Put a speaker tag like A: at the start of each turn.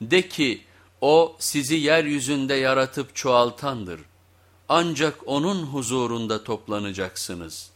A: De ki o sizi yeryüzünde yaratıp çoğaltandır. Ancak onun huzurunda toplanacaksınız.''